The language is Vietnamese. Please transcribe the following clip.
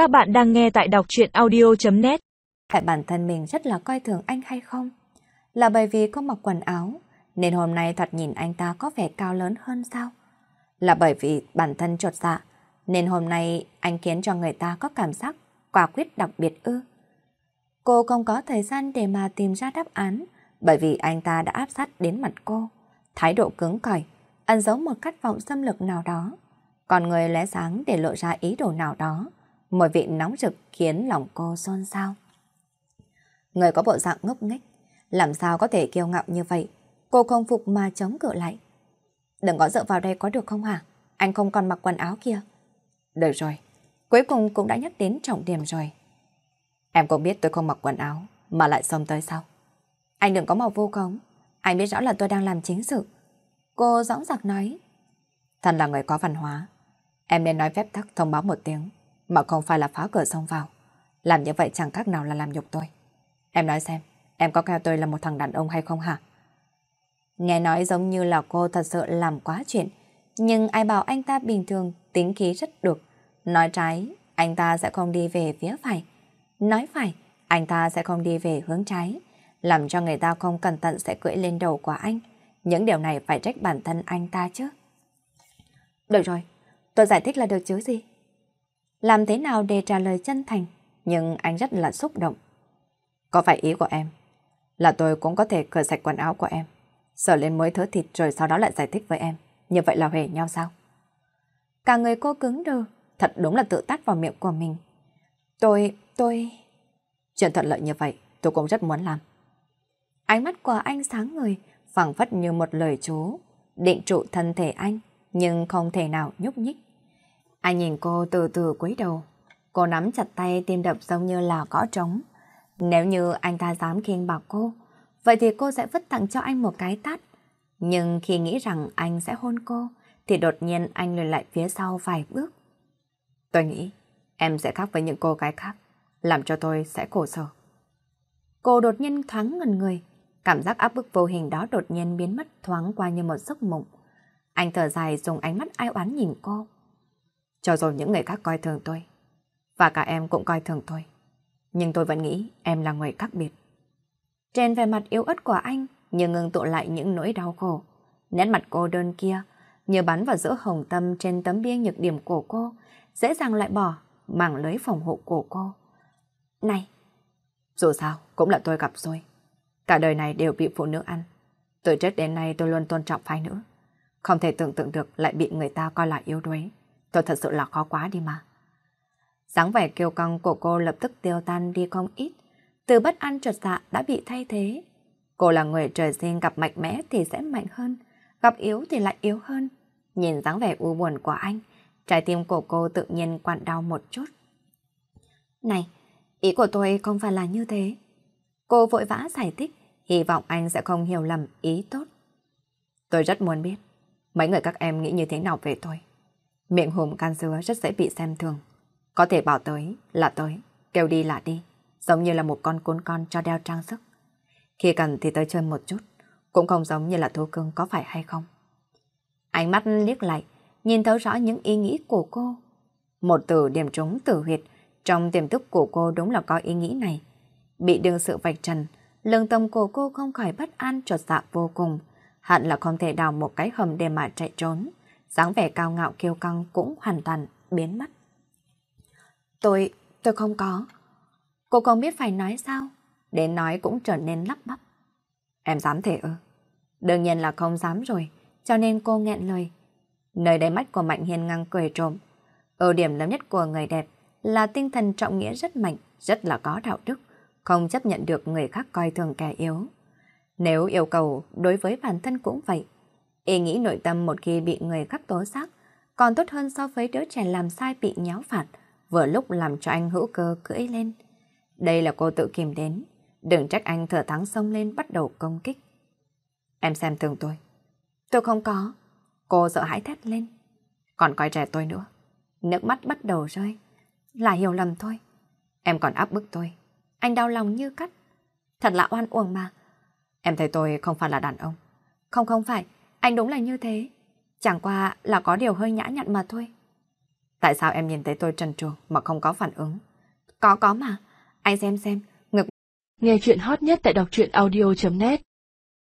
Các bạn đang nghe tại đọc truyện audio.net Tại bản thân mình rất là coi thường anh hay không? Là bởi vì có mặc quần áo, nên hôm nay thoạt nhìn anh ta có vẻ cao lớn hơn sao? Là bởi vì bản thân trột dạ, nên hôm nay anh khiến cho người ta có cảm giác quả quyết đặc biệt ư. Cô không có thời gian để mà tìm ra đáp án, bởi vì anh ta đã áp sát đến mặt cô. Thái độ cứng cỏi, ẩn giấu một khát vọng xâm lược nào đó. Còn người lẽ sáng để lộ ra ý đồ nào đó, mùi vị nóng rực khiến lòng cô xôn xao. Người có bộ dạng ngốc nghếch, làm sao có thể kiêu ngạo như vậy? Cô không phục mà chống cự lại. Đừng có dựa vào đây có được không hả? Anh không còn mặc quần áo kia. Được rồi, cuối cùng cũng đã nhắc đến trọng điểm rồi. Em cũng biết tôi không mặc quần áo, mà lại xông tới sao? Anh đừng có màu vô cống. Anh biết rõ là tôi đang làm chính sự. Cô dõng dạc nói. Thần là người có văn hóa. Em nên nói phép tắc thông báo một tiếng, mà không phải là phá cửa xông vào. Làm như vậy chẳng khác nào là làm nhục tôi. Em nói xem, em có coi tôi là một thằng đàn ông hay không hả? Nghe nói giống như là cô thật sự làm quá chuyện, nhưng ai bảo anh ta bình thường, tính khí rất được. Nói trái, anh ta sẽ không đi về phía phải. Nói phải, anh ta sẽ không đi về hướng trái. Làm cho người ta không cẩn thận sẽ cưỡi lên đầu của anh. Những điều này phải trách bản thân anh ta chứ. Được rồi, tôi giải thích là được chứ gì. Làm thế nào để trả lời chân thành, nhưng anh rất là xúc động. Có phải ý của em là tôi cũng có thể cởi sạch quần áo của em, sờ lên mới thớ thịt rồi sau đó lại giải thích với em. Như vậy là huề nhau sao? Cả người cô cứng đơ, thật đúng là tự tát vào miệng của mình. Tôi, tôi... Chuyện thuận lợi như vậy, tôi cũng rất muốn làm. Ánh mắt của anh sáng người, phẳng phất như một lời chú, định trụ thân thể anh, nhưng không thể nào nhúc nhích. Anh nhìn cô từ từ cúi đầu, cô nắm chặt tay tim đập giống như là có trống. Nếu như anh ta dám khiêng bảo cô, vậy thì cô sẽ vứt tặng cho anh một cái tát. Nhưng khi nghĩ rằng anh sẽ hôn cô, thì đột nhiên anh lùi lại phía sau vài bước. Tôi nghĩ em sẽ khác với những cô gái khác, làm cho tôi sẽ khổ sở. Cô đột nhiên thoáng ngần người, cảm giác áp bức vô hình đó đột nhiên biến mất thoáng qua như một giấc mộng. Anh thở dài dùng ánh mắt ai oán nhìn cô. Cho dù những người khác coi thường tôi, và cả em cũng coi thường tôi, nhưng tôi vẫn nghĩ em là người khác biệt. Trên vẻ mặt yếu ớt của anh, như ngừng tụ lại những nỗi đau khổ. Nét mặt cô đơn kia, như bắn vào giữa hồng tâm trên tấm bia nhược điểm của cô, dễ dàng lại bỏ mảng lưới phòng hộ của cô. Này! Dù sao, cũng là tôi gặp rồi. Cả đời này đều bị phụ nữ ăn. Từ trước đến nay tôi luôn tôn trọng phái nữ. Không thể tưởng tượng được lại bị người ta coi là yếu đuối. Tôi thật sự là khó quá đi mà. dáng vẻ kiêu căng của cô lập tức tiêu tan đi không ít. Từ bất an trật dạ đã bị thay thế. Cô là người trời sinh gặp mạnh mẽ thì sẽ mạnh hơn, gặp yếu thì lại yếu hơn. Nhìn dáng vẻ u buồn của anh, trái tim của cô tự nhiên quặn đau một chút. Này, ý của tôi không phải là như thế. Cô vội vã giải thích, hy vọng anh sẽ không hiểu lầm ý tốt. Tôi rất muốn biết, mấy người các em nghĩ như thế nào về tôi. Miệng hùm can dứa rất dễ bị xem thường. Có thể bảo tới là tới, kêu đi là đi, giống như là một con cún con cho đeo trang sức. Khi cần thì tới chơi một chút, cũng không giống như là thú cưng có phải hay không. Ánh mắt liếc lại, nhìn thấu rõ những ý nghĩ của cô. Một từ điểm trúng tử huyệt, trong tiềm thức của cô đúng là có ý nghĩ này. Bị đương sự vạch trần, lương tâm của cô không khỏi bất an trột dạ vô cùng. Hận là không thể đào một cái hầm để mà chạy trốn dáng vẻ cao ngạo kiêu căng cũng hoàn toàn biến mất. Tôi, tôi không có. Cô không biết phải nói sao. Đến nói cũng trở nên lắp bắp. Em dám thể ư? Đương nhiên là không dám rồi, cho nên cô nghẹn lời. Nơi đáy mắt của Mạnh Hiên ngang cười trộm. Ưu điểm lớn nhất của người đẹp là tinh thần trọng nghĩa rất mạnh, rất là có đạo đức, không chấp nhận được người khác coi thường kẻ yếu. Nếu yêu cầu đối với bản thân cũng vậy, ý nghĩ nội tâm một khi bị người khác tố giác, còn tốt hơn so với đứa trẻ làm sai bị nháo phạt, vừa lúc làm cho anh hữu cơ cưỡi lên. Đây là cô tự kìm đến, đừng trách anh thừa thắng xông lên bắt đầu công kích. Em xem thường tôi. Tôi không có. Cô sợ hãi thét lên. Còn coi trẻ tôi nữa. Nước mắt bắt đầu rơi. Là hiểu lầm thôi. Em còn áp bức tôi. Anh đau lòng như cắt. Thật là oan uổng mà. Em thấy tôi không phải là đàn ông. Không không phải. Anh đúng là như thế. Chẳng qua là có điều hơi nhã nhặn mà thôi. Tại sao em nhìn thấy tôi trần truồng mà không có phản ứng? Có có mà. Anh xem xem, ngực. Nghe chuyện hot nhất tại đọc truyện audio.net